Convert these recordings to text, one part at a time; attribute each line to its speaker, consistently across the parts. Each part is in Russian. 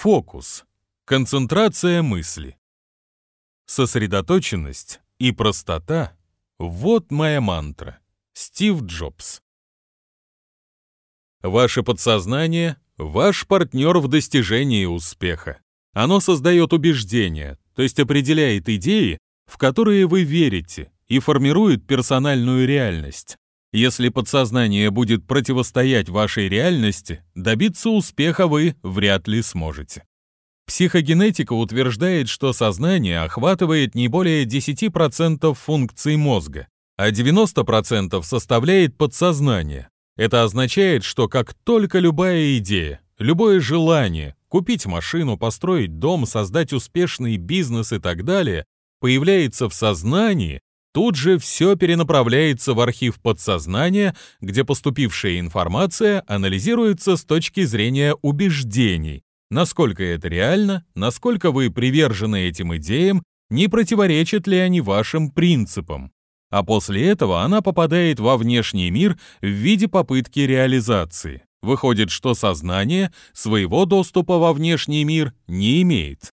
Speaker 1: Фокус. Концентрация мысли. Сосредоточенность и простота — вот моя мантра. Стив Джобс. Ваше подсознание — ваш партнер в достижении успеха. Оно создает убеждения, то есть определяет идеи, в которые вы верите, и формирует персональную реальность. Если подсознание будет противостоять вашей реальности, добиться успеха вы вряд ли сможете. Психогенетика утверждает, что сознание охватывает не более 10% функций мозга, а 90% составляет подсознание. Это означает, что как только любая идея, любое желание купить машину, построить дом, создать успешный бизнес и так далее появляется в сознании, тут же все перенаправляется в архив подсознания, где поступившая информация анализируется с точки зрения убеждений, насколько это реально, насколько вы привержены этим идеям, не противоречат ли они вашим принципам. А после этого она попадает во внешний мир в виде попытки реализации. Выходит, что сознание своего доступа во внешний мир не имеет.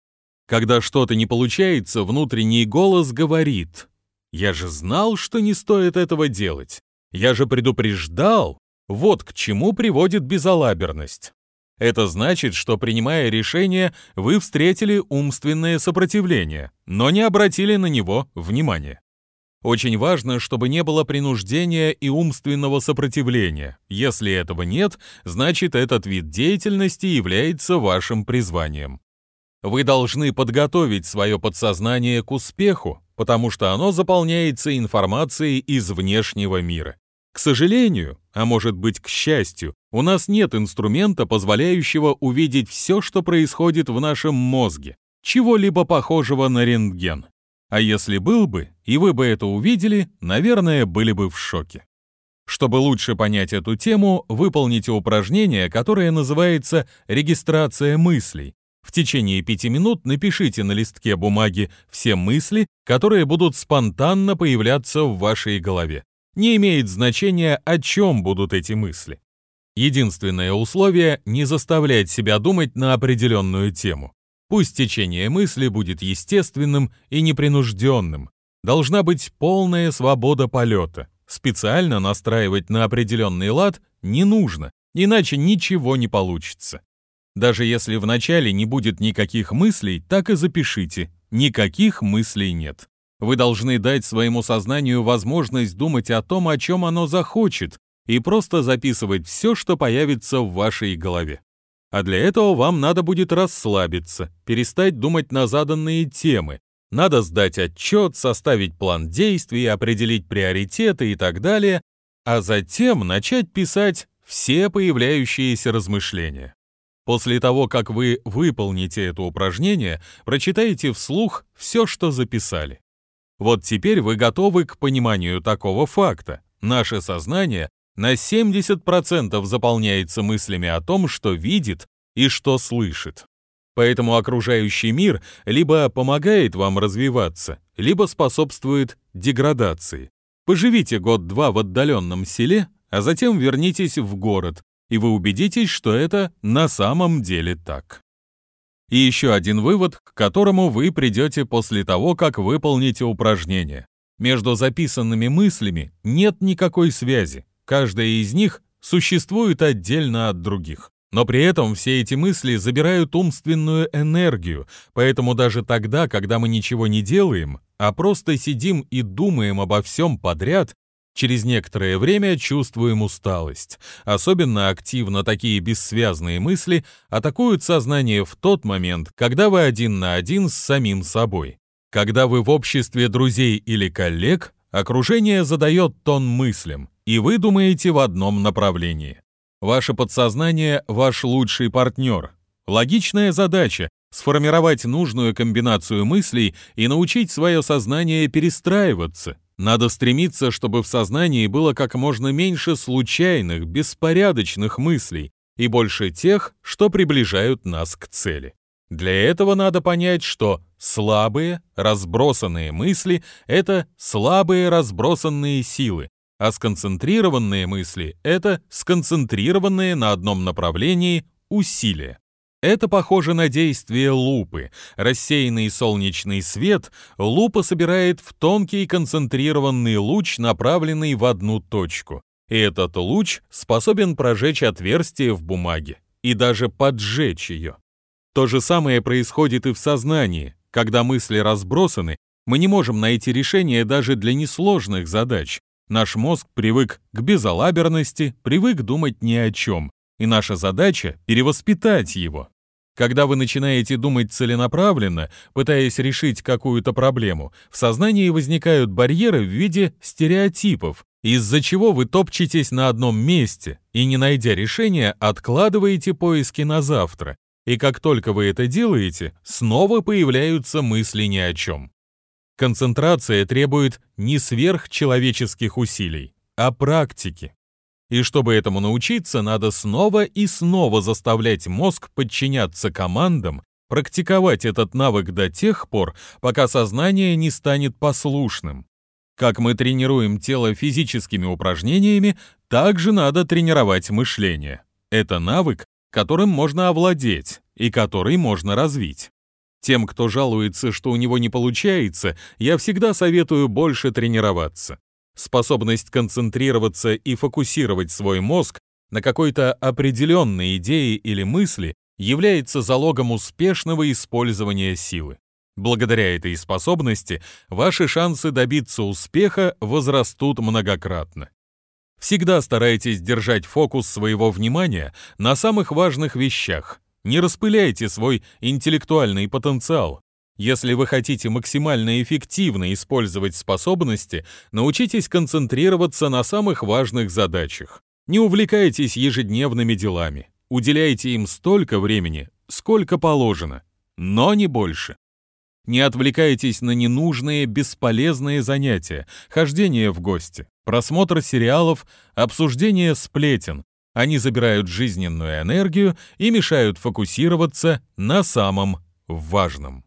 Speaker 1: Когда что-то не получается, внутренний голос говорит «Я же знал, что не стоит этого делать. Я же предупреждал». Вот к чему приводит безалаберность. Это значит, что принимая решение, вы встретили умственное сопротивление, но не обратили на него внимания. Очень важно, чтобы не было принуждения и умственного сопротивления. Если этого нет, значит этот вид деятельности является вашим призванием. Вы должны подготовить свое подсознание к успеху, потому что оно заполняется информацией из внешнего мира. К сожалению, а может быть к счастью, у нас нет инструмента, позволяющего увидеть все, что происходит в нашем мозге, чего-либо похожего на рентген. А если был бы, и вы бы это увидели, наверное, были бы в шоке. Чтобы лучше понять эту тему, выполните упражнение, которое называется «регистрация мыслей». В течение пяти минут напишите на листке бумаги все мысли, которые будут спонтанно появляться в вашей голове. Не имеет значения, о чем будут эти мысли. Единственное условие – не заставлять себя думать на определенную тему. Пусть течение мысли будет естественным и непринужденным. Должна быть полная свобода полета. Специально настраивать на определенный лад не нужно, иначе ничего не получится. Даже если вначале не будет никаких мыслей, так и запишите. Никаких мыслей нет. Вы должны дать своему сознанию возможность думать о том, о чем оно захочет, и просто записывать все, что появится в вашей голове. А для этого вам надо будет расслабиться, перестать думать на заданные темы. Надо сдать отчет, составить план действий, определить приоритеты и так далее, а затем начать писать все появляющиеся размышления. После того, как вы выполните это упражнение, прочитайте вслух все, что записали. Вот теперь вы готовы к пониманию такого факта. Наше сознание на 70% заполняется мыслями о том, что видит и что слышит. Поэтому окружающий мир либо помогает вам развиваться, либо способствует деградации. Поживите год-два в отдаленном селе, а затем вернитесь в город, и вы убедитесь, что это на самом деле так. И еще один вывод, к которому вы придете после того, как выполните упражнение. Между записанными мыслями нет никакой связи. Каждая из них существует отдельно от других. Но при этом все эти мысли забирают умственную энергию, поэтому даже тогда, когда мы ничего не делаем, а просто сидим и думаем обо всем подряд, Через некоторое время чувствуем усталость. Особенно активно такие бессвязные мысли атакуют сознание в тот момент, когда вы один на один с самим собой. Когда вы в обществе друзей или коллег, окружение задает тон мыслям, и вы думаете в одном направлении. Ваше подсознание – ваш лучший партнер. Логичная задача – сформировать нужную комбинацию мыслей и научить свое сознание перестраиваться, надо стремиться, чтобы в сознании было как можно меньше случайных, беспорядочных мыслей и больше тех, что приближают нас к цели. Для этого надо понять, что слабые, разбросанные мысли — это слабые, разбросанные силы, а сконцентрированные мысли — это сконцентрированные на одном направлении усилия. Это похоже на действие лупы. Рассеянный солнечный свет лупа собирает в тонкий концентрированный луч, направленный в одну точку. И этот луч способен прожечь отверстие в бумаге и даже поджечь ее. То же самое происходит и в сознании. Когда мысли разбросаны, мы не можем найти решение даже для несложных задач. Наш мозг привык к безалаберности, привык думать ни о чем, и наша задача — перевоспитать его. Когда вы начинаете думать целенаправленно, пытаясь решить какую-то проблему, в сознании возникают барьеры в виде стереотипов, из-за чего вы топчетесь на одном месте и, не найдя решения, откладываете поиски на завтра. И как только вы это делаете, снова появляются мысли ни о чем. Концентрация требует не сверхчеловеческих усилий, а практики. И чтобы этому научиться, надо снова и снова заставлять мозг подчиняться командам, практиковать этот навык до тех пор, пока сознание не станет послушным. Как мы тренируем тело физическими упражнениями, так же надо тренировать мышление. Это навык, которым можно овладеть и который можно развить. Тем, кто жалуется, что у него не получается, я всегда советую больше тренироваться. Способность концентрироваться и фокусировать свой мозг на какой-то определенной идее или мысли является залогом успешного использования силы. Благодаря этой способности ваши шансы добиться успеха возрастут многократно. Всегда старайтесь держать фокус своего внимания на самых важных вещах. Не распыляйте свой интеллектуальный потенциал. Если вы хотите максимально эффективно использовать способности, научитесь концентрироваться на самых важных задачах. Не увлекайтесь ежедневными делами. Уделяйте им столько времени, сколько положено, но не больше. Не отвлекайтесь на ненужные, бесполезные занятия, хождение в гости, просмотр сериалов, обсуждение сплетен. Они забирают жизненную энергию и мешают фокусироваться на самом важном.